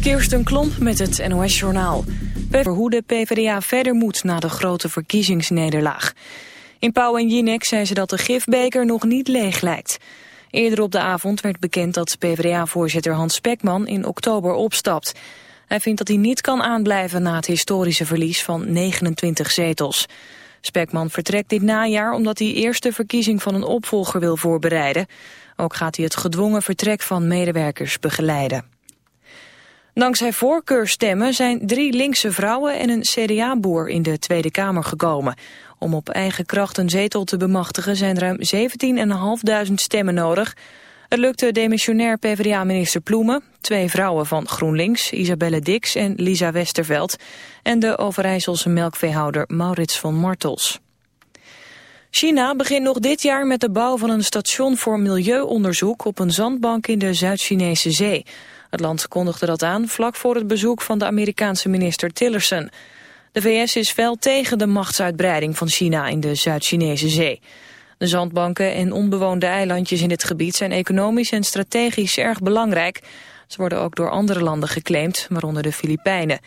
Kirsten Klomp met het NOS-journaal. Hoe de PvdA verder moet na de grote verkiezingsnederlaag. In Pauw en Jinek zei ze dat de gifbeker nog niet leeg lijkt. Eerder op de avond werd bekend dat PvdA-voorzitter Hans Spekman in oktober opstapt. Hij vindt dat hij niet kan aanblijven na het historische verlies van 29 zetels. Spekman vertrekt dit najaar omdat hij eerst de verkiezing van een opvolger wil voorbereiden. Ook gaat hij het gedwongen vertrek van medewerkers begeleiden. Dankzij voorkeurstemmen zijn drie linkse vrouwen en een CDA-boer in de Tweede Kamer gekomen. Om op eigen kracht een zetel te bemachtigen zijn ruim 17.500 stemmen nodig. Het lukte demissionair PvdA-minister Ploemen, twee vrouwen van GroenLinks, Isabelle Dix en Lisa Westerveld, en de Overijsselse melkveehouder Maurits van Martels. China begint nog dit jaar met de bouw van een station voor milieuonderzoek op een zandbank in de Zuid-Chinese zee. Het land kondigde dat aan vlak voor het bezoek van de Amerikaanse minister Tillerson. De VS is fel tegen de machtsuitbreiding van China in de Zuid-Chinese zee. De zandbanken en onbewoonde eilandjes in dit gebied zijn economisch en strategisch erg belangrijk. Ze worden ook door andere landen geclaimd, waaronder de Filipijnen.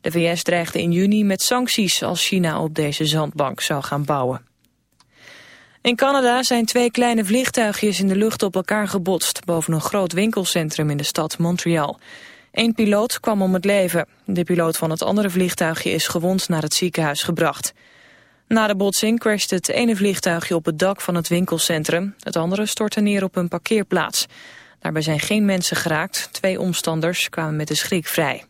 De VS dreigde in juni met sancties als China op deze zandbank zou gaan bouwen. In Canada zijn twee kleine vliegtuigjes in de lucht op elkaar gebotst... boven een groot winkelcentrum in de stad Montreal. Eén piloot kwam om het leven. De piloot van het andere vliegtuigje is gewond naar het ziekenhuis gebracht. Na de botsing crashte het ene vliegtuigje op het dak van het winkelcentrum. Het andere stortte neer op een parkeerplaats. Daarbij zijn geen mensen geraakt. Twee omstanders kwamen met de schrik vrij.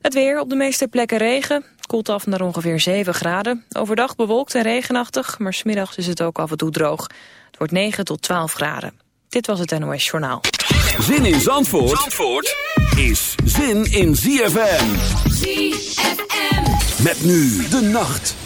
Het weer op de meeste plekken regen. Het koelt af naar ongeveer 7 graden. Overdag bewolkt en regenachtig, maar smiddags is het ook af en toe droog. Het wordt 9 tot 12 graden. Dit was het NOS Journaal. Zin in Zandvoort, Zandvoort is zin in ZFM. ZFM. Met nu de nacht.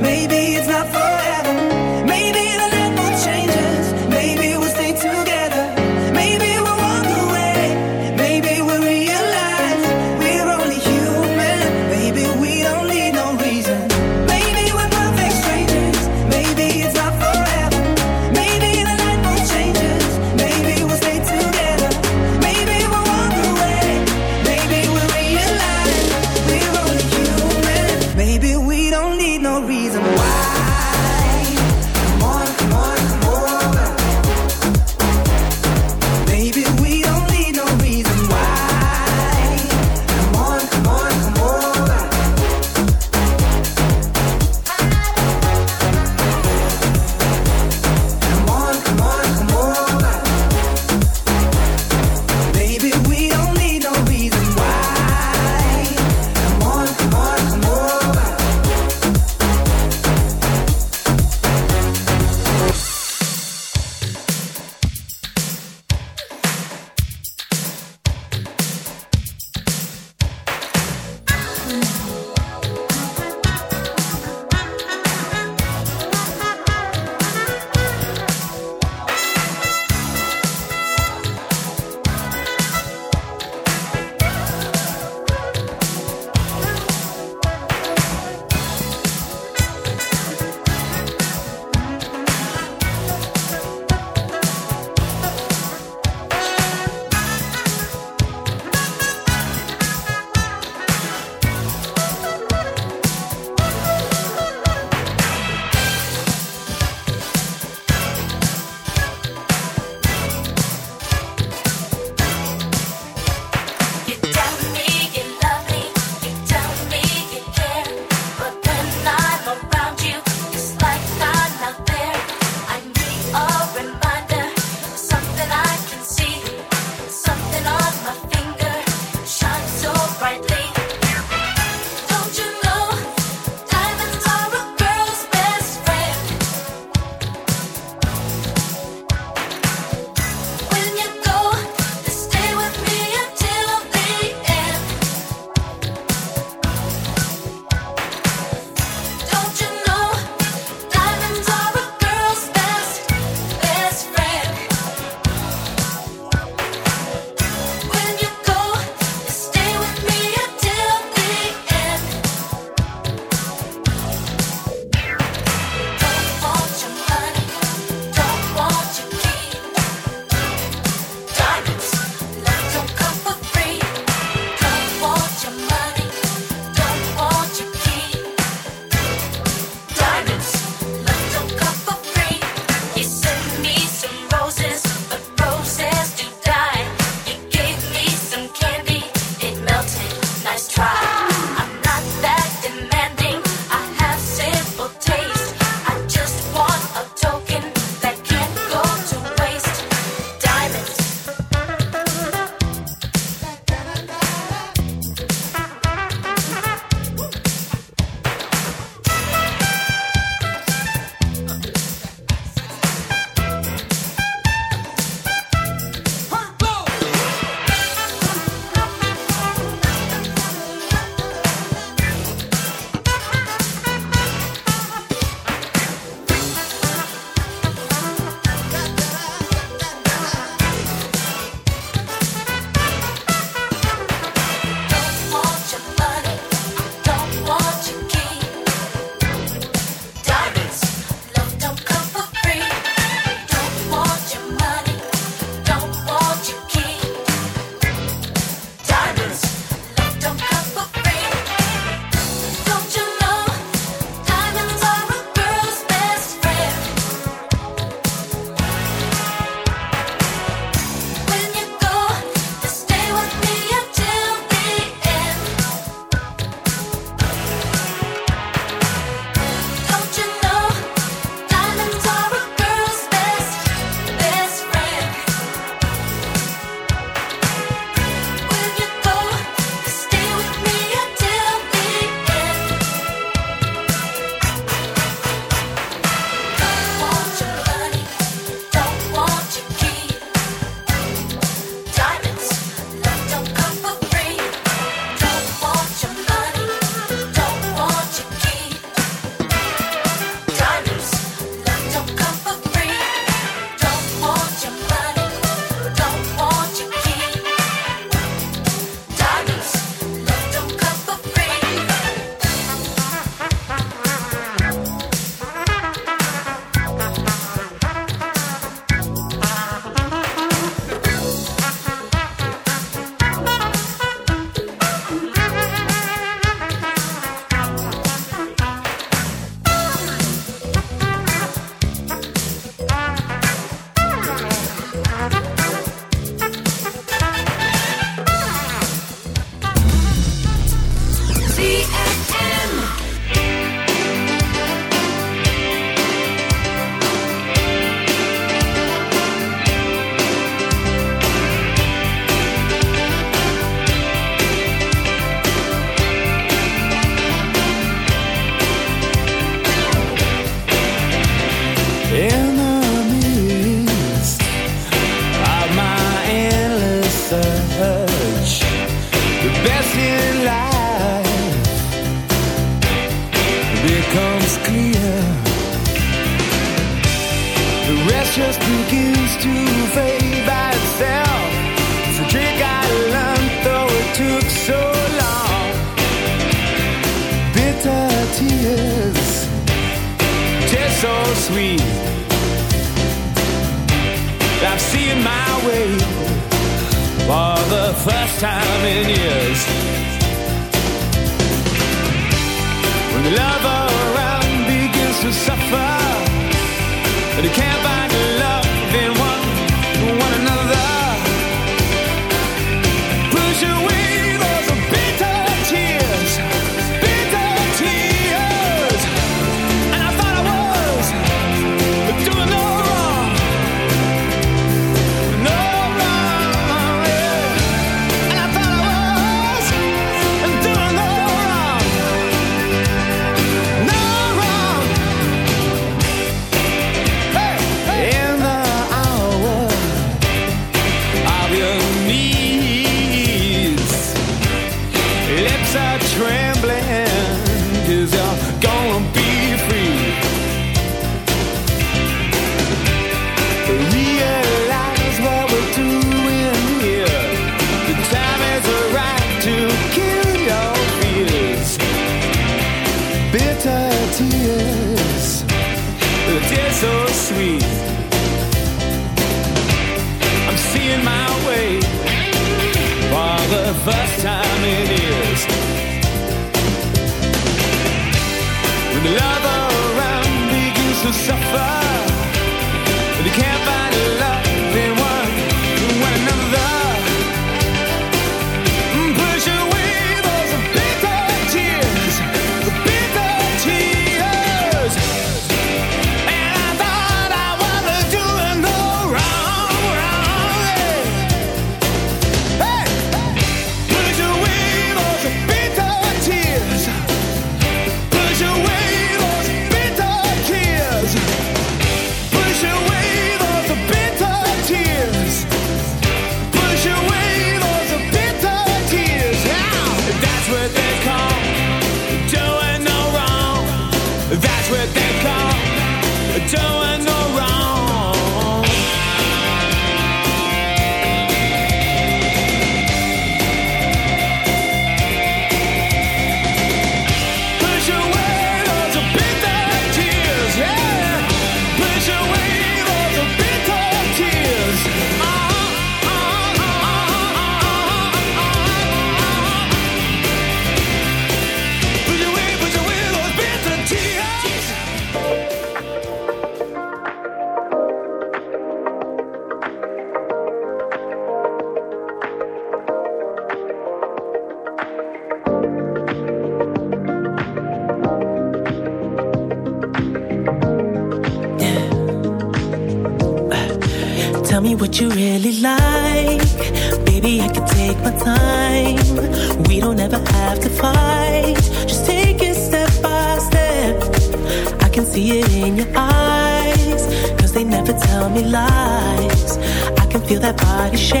that body shape.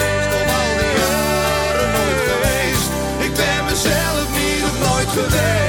Niet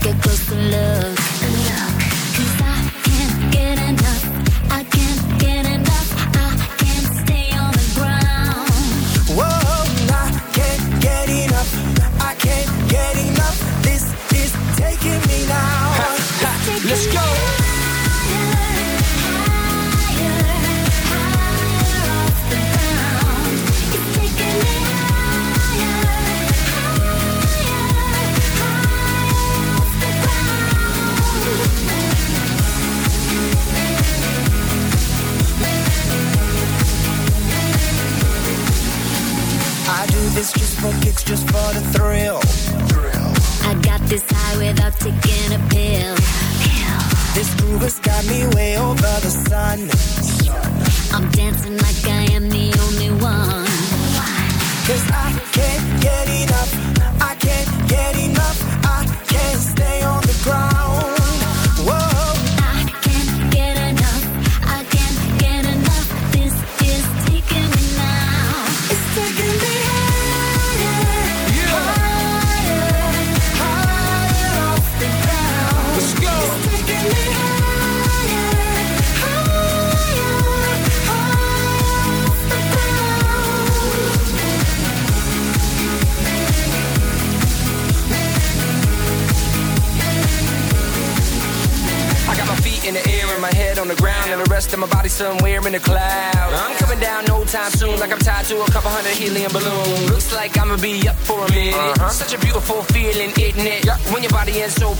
get close to love.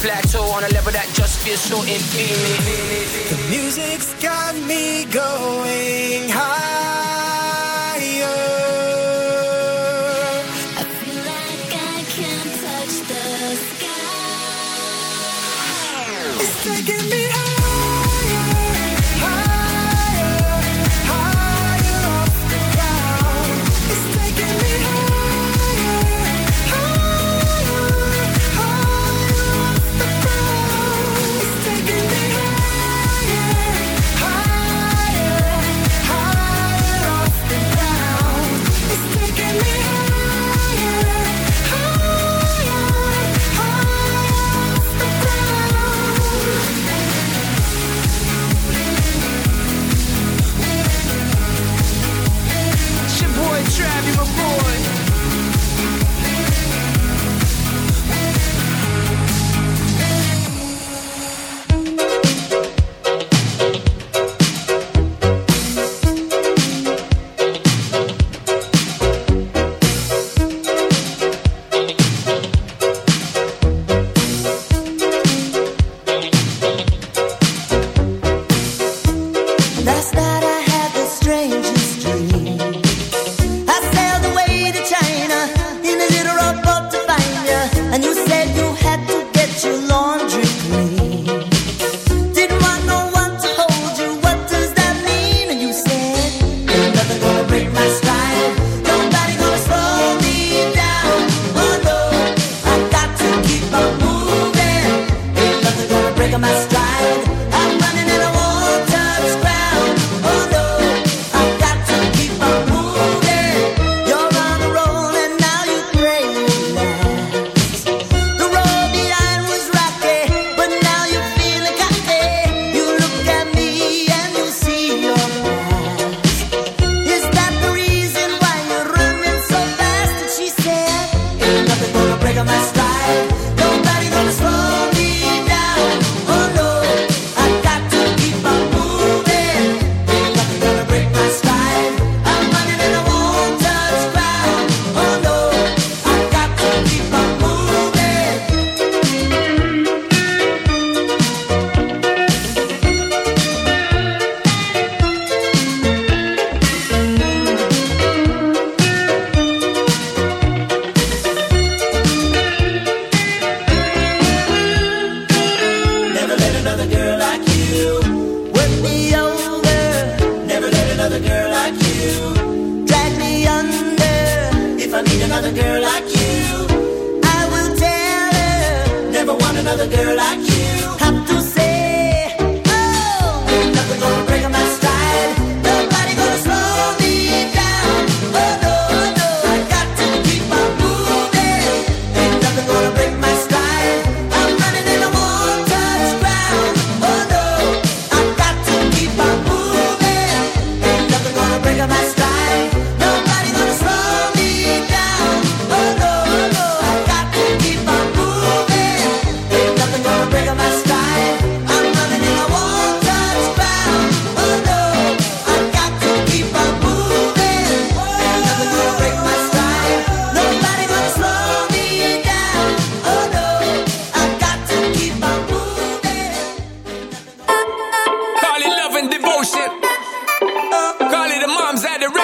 plateau.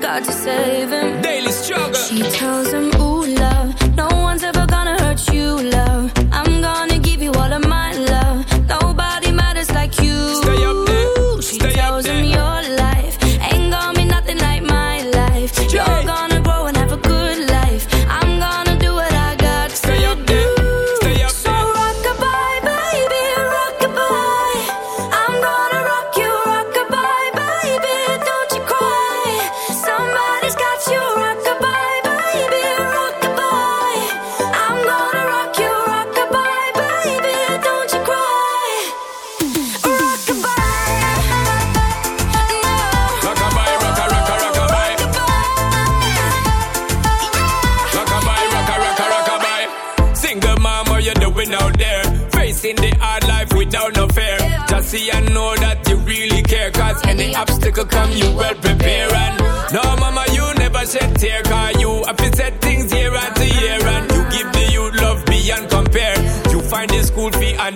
God to save him. Daily struggle. She tells him.